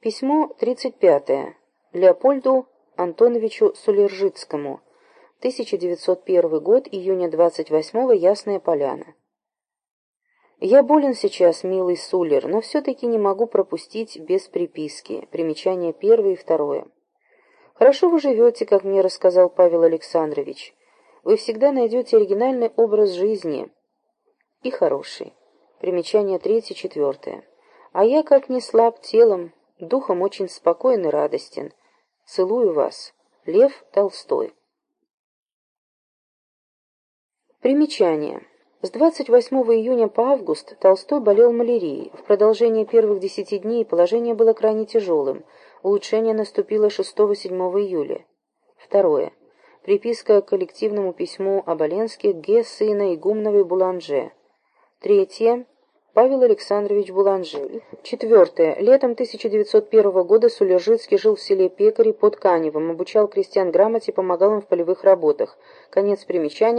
Письмо 35. Леопольду Антоновичу Сулержицкому. 1901 год, июня 28 Ясная Поляна. Я болен сейчас, милый Сулер, но все-таки не могу пропустить без приписки. Примечания первое и второе. Хорошо вы живете, как мне рассказал Павел Александрович. Вы всегда найдете оригинальный образ жизни. И хороший. Примечание третье, четвертое. А я, как не слаб телом, духом очень спокоен и радостен. Целую вас. Лев Толстой. Примечание. С 28 июня по август Толстой болел малярией. В продолжение первых десяти дней положение было крайне тяжелым. Улучшение наступило 6-7 июля. Второе. Приписка к коллективному письму Оболенских Ге сына Игумновой Буланже. Третье. Павел Александрович Буланже. Четвертое. Летом 1901 года Сулержицкий жил в селе Пекари под Каневом, обучал крестьян грамоте, помогал им в полевых работах. Конец примечания.